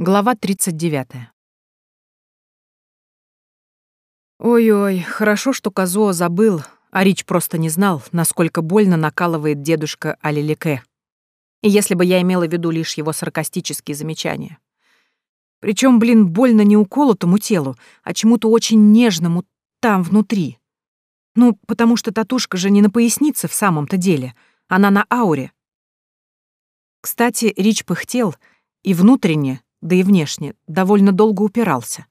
Глава 39. Ой-ой, хорошо, что Казуо забыл, а Рич просто не знал, насколько больно накалывает дедушка Алилике. И если бы я имела в виду лишь его саркастические замечания. Причем, блин, больно не уколотому телу, а чему-то очень нежному там внутри. Ну, потому что татушка же не на пояснице в самом-то деле, она на ауре. Кстати, Рич пыхтел, и внутренне да и внешне, довольно долго упирался.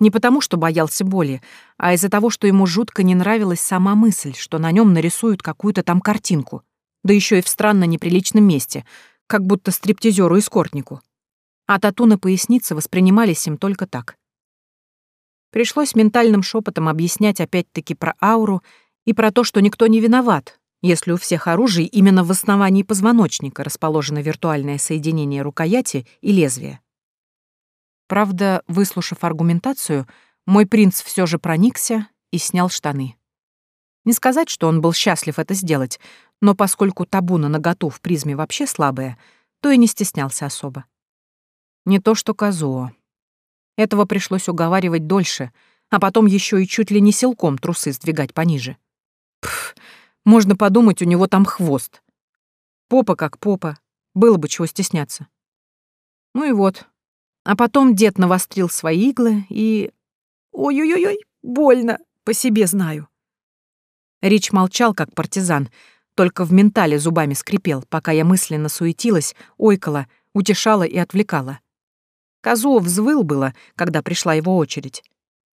Не потому, что боялся боли, а из-за того, что ему жутко не нравилась сама мысль, что на нем нарисуют какую-то там картинку, да еще и в странно неприличном месте, как будто стриптизеру и скортнику. А тату на пояснице воспринимались им только так. Пришлось ментальным шепотом объяснять опять-таки про ауру и про то, что никто не виноват, если у всех оружий именно в основании позвоночника расположено виртуальное соединение рукояти и лезвия. Правда, выслушав аргументацию, мой принц все же проникся и снял штаны. Не сказать, что он был счастлив это сделать, но поскольку табу на наготу в призме вообще слабое, то и не стеснялся особо. Не то что Казуо. Этого пришлось уговаривать дольше, а потом еще и чуть ли не силком трусы сдвигать пониже. Пфф. Можно подумать, у него там хвост. Попа как попа. Было бы чего стесняться. Ну и вот. А потом дед навострил свои иглы и... Ой-ой-ой, больно, по себе знаю. Рич молчал, как партизан, только в ментале зубами скрипел, пока я мысленно суетилась, ойкала, утешала и отвлекала. Козу взвыл было, когда пришла его очередь.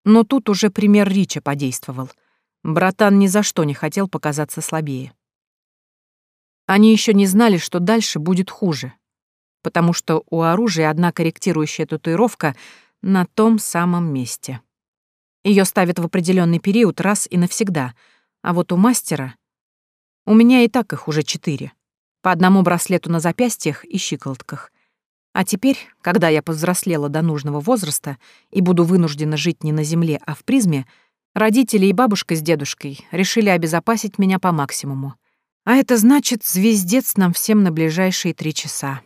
Но тут уже пример Рича подействовал — Братан ни за что не хотел показаться слабее. Они еще не знали, что дальше будет хуже, потому что у оружия одна корректирующая татуировка на том самом месте. Ее ставят в определенный период раз и навсегда, а вот у мастера... У меня и так их уже четыре. По одному браслету на запястьях и щиколотках. А теперь, когда я повзрослела до нужного возраста и буду вынуждена жить не на земле, а в призме — Родители и бабушка с дедушкой решили обезопасить меня по максимуму. А это значит звездец нам всем на ближайшие три часа.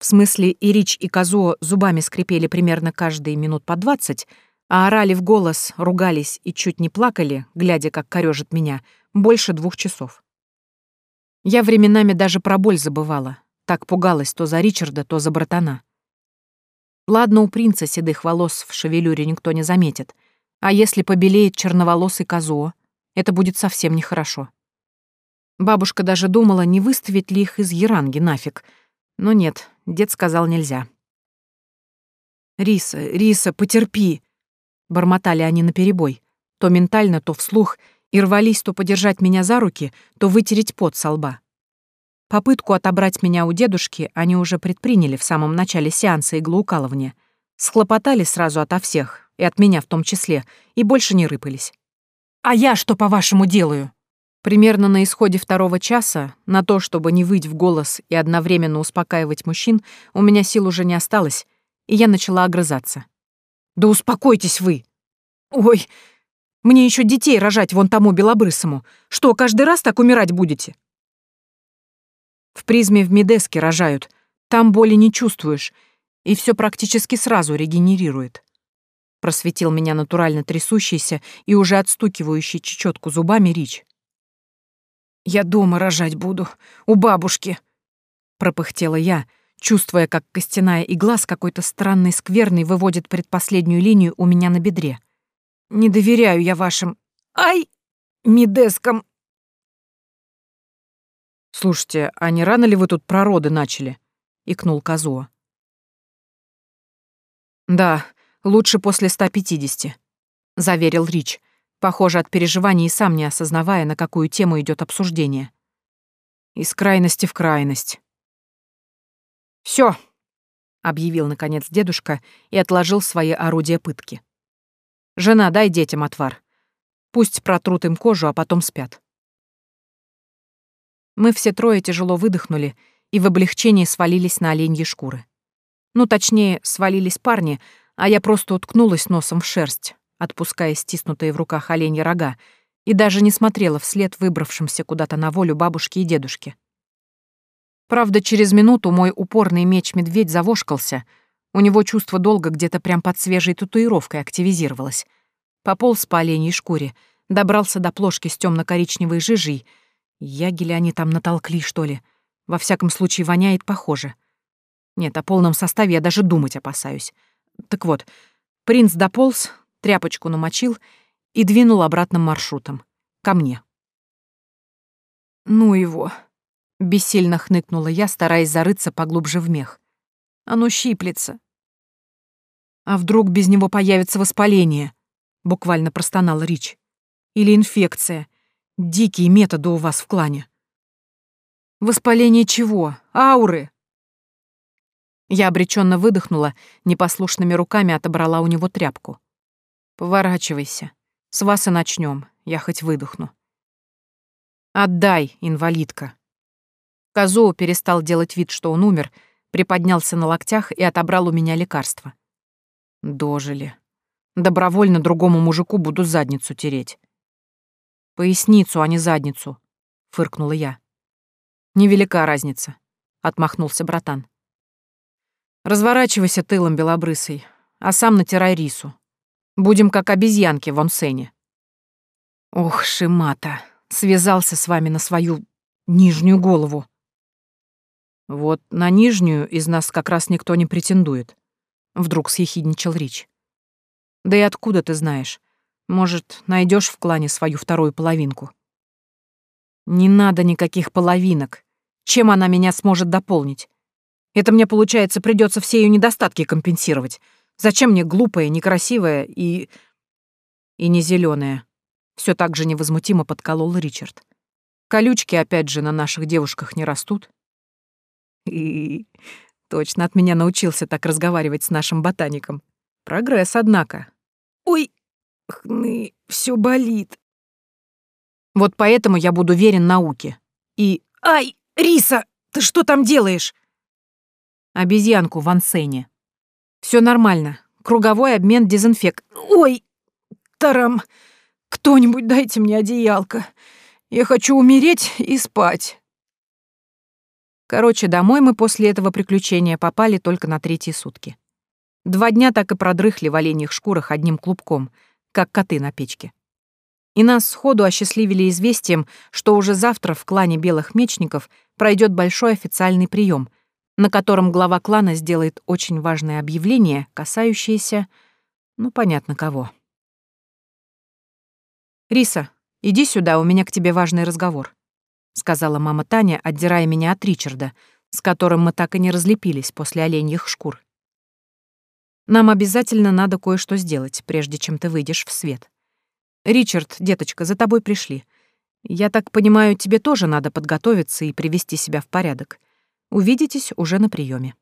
В смысле, и Рич, и Казуо зубами скрипели примерно каждые минут по двадцать, а орали в голос, ругались и чуть не плакали, глядя, как корёжит меня, больше двух часов. Я временами даже про боль забывала, так пугалась то за Ричарда, то за братана. Ладно, у принца седых волос в шевелюре никто не заметит — а если побелеет черноволосый козо, это будет совсем нехорошо. Бабушка даже думала, не выставить ли их из Яранги нафиг. Но нет, дед сказал нельзя. «Риса, Риса, потерпи!» Бормотали они наперебой, то ментально, то вслух, и рвались то подержать меня за руки, то вытереть пот со лба. Попытку отобрать меня у дедушки они уже предприняли в самом начале сеанса иглоукалывания. Схлопотали сразу ото всех, и от меня в том числе, и больше не рыпались. «А я что, по-вашему, делаю?» Примерно на исходе второго часа, на то, чтобы не выть в голос и одновременно успокаивать мужчин, у меня сил уже не осталось, и я начала огрызаться. «Да успокойтесь вы!» «Ой, мне еще детей рожать вон тому белобрысому. Что, каждый раз так умирать будете?» В призме в Медеске рожают. Там боли не чувствуешь, и все практически сразу регенерирует просветил меня натурально трясущийся и уже отстукивающий чечетку зубами Рич. «Я дома рожать буду, у бабушки», — пропыхтела я, чувствуя, как костяная игла с какой-то странной скверной выводит предпоследнюю линию у меня на бедре. «Не доверяю я вашим... Ай! Медескам!» «Слушайте, а не рано ли вы тут пророды начали?» — икнул Казуа. «Да, «Лучше после 150», — заверил Рич, похоже, от переживаний сам не осознавая, на какую тему идет обсуждение. «Из крайности в крайность». «Всё», — объявил, наконец, дедушка и отложил свои орудия пытки. «Жена, дай детям отвар. Пусть протрут им кожу, а потом спят». Мы все трое тяжело выдохнули и в облегчении свалились на оленьи шкуры. Ну, точнее, свалились парни — а я просто уткнулась носом в шерсть, отпуская стиснутые в руках оленьи рога, и даже не смотрела вслед выбравшимся куда-то на волю бабушки и дедушки. Правда, через минуту мой упорный меч-медведь завошкался, у него чувство долга где-то прям под свежей татуировкой активизировалось. Пополз по оленьей шкуре, добрался до плошки с темно-коричневой жижей. Ягеля они там натолкли, что ли. Во всяком случае, воняет похоже. Нет, о полном составе я даже думать опасаюсь. Так вот, принц дополз, тряпочку намочил и двинул обратным маршрутом. Ко мне. «Ну его!» — бессильно хныкнула я, стараясь зарыться поглубже в мех. «Оно щиплется!» «А вдруг без него появится воспаление?» — буквально простонал Рич. «Или инфекция. Дикие методы у вас в клане». «Воспаление чего? Ауры!» Я обреченно выдохнула, непослушными руками отобрала у него тряпку. «Поворачивайся. С вас и начнем. Я хоть выдохну». «Отдай, инвалидка». Козоу перестал делать вид, что он умер, приподнялся на локтях и отобрал у меня лекарство. «Дожили. Добровольно другому мужику буду задницу тереть». «Поясницу, а не задницу», — фыркнула я. «Невелика разница», — отмахнулся братан. Разворачивайся тылом белобрысый, а сам натирай рису. Будем как обезьянки в онсене. Ох, Шимата, связался с вами на свою нижнюю голову. Вот на нижнюю из нас как раз никто не претендует. Вдруг съехидничал Рич. Да и откуда ты знаешь? Может, найдешь в клане свою вторую половинку? Не надо никаких половинок. Чем она меня сможет дополнить? Это мне, получается, придется все ее недостатки компенсировать. Зачем мне глупая, некрасивая и... и не зеленая? Все так же невозмутимо подколол Ричард. Колючки, опять же, на наших девушках не растут. И точно от меня научился так разговаривать с нашим ботаником. Прогресс, однако. Ой, хны, все болит. Вот поэтому я буду верен науке. И... Ай, Риса, ты что там делаешь? обезьянку в ансене. Все нормально. Круговой обмен дезинфек. Ой, тарам, кто-нибудь дайте мне одеялко. Я хочу умереть и спать. Короче, домой мы после этого приключения попали только на третьи сутки. Два дня так и продрыхли в оленьих шкурах одним клубком, как коты на печке. И нас сходу осчастливили известием, что уже завтра в клане белых мечников пройдет большой официальный прием — на котором глава клана сделает очень важное объявление, касающееся, ну, понятно кого. «Риса, иди сюда, у меня к тебе важный разговор», — сказала мама Таня, отдирая меня от Ричарда, с которым мы так и не разлепились после оленьих шкур. «Нам обязательно надо кое-что сделать, прежде чем ты выйдешь в свет. Ричард, деточка, за тобой пришли. Я так понимаю, тебе тоже надо подготовиться и привести себя в порядок». Увидитесь уже на приеме.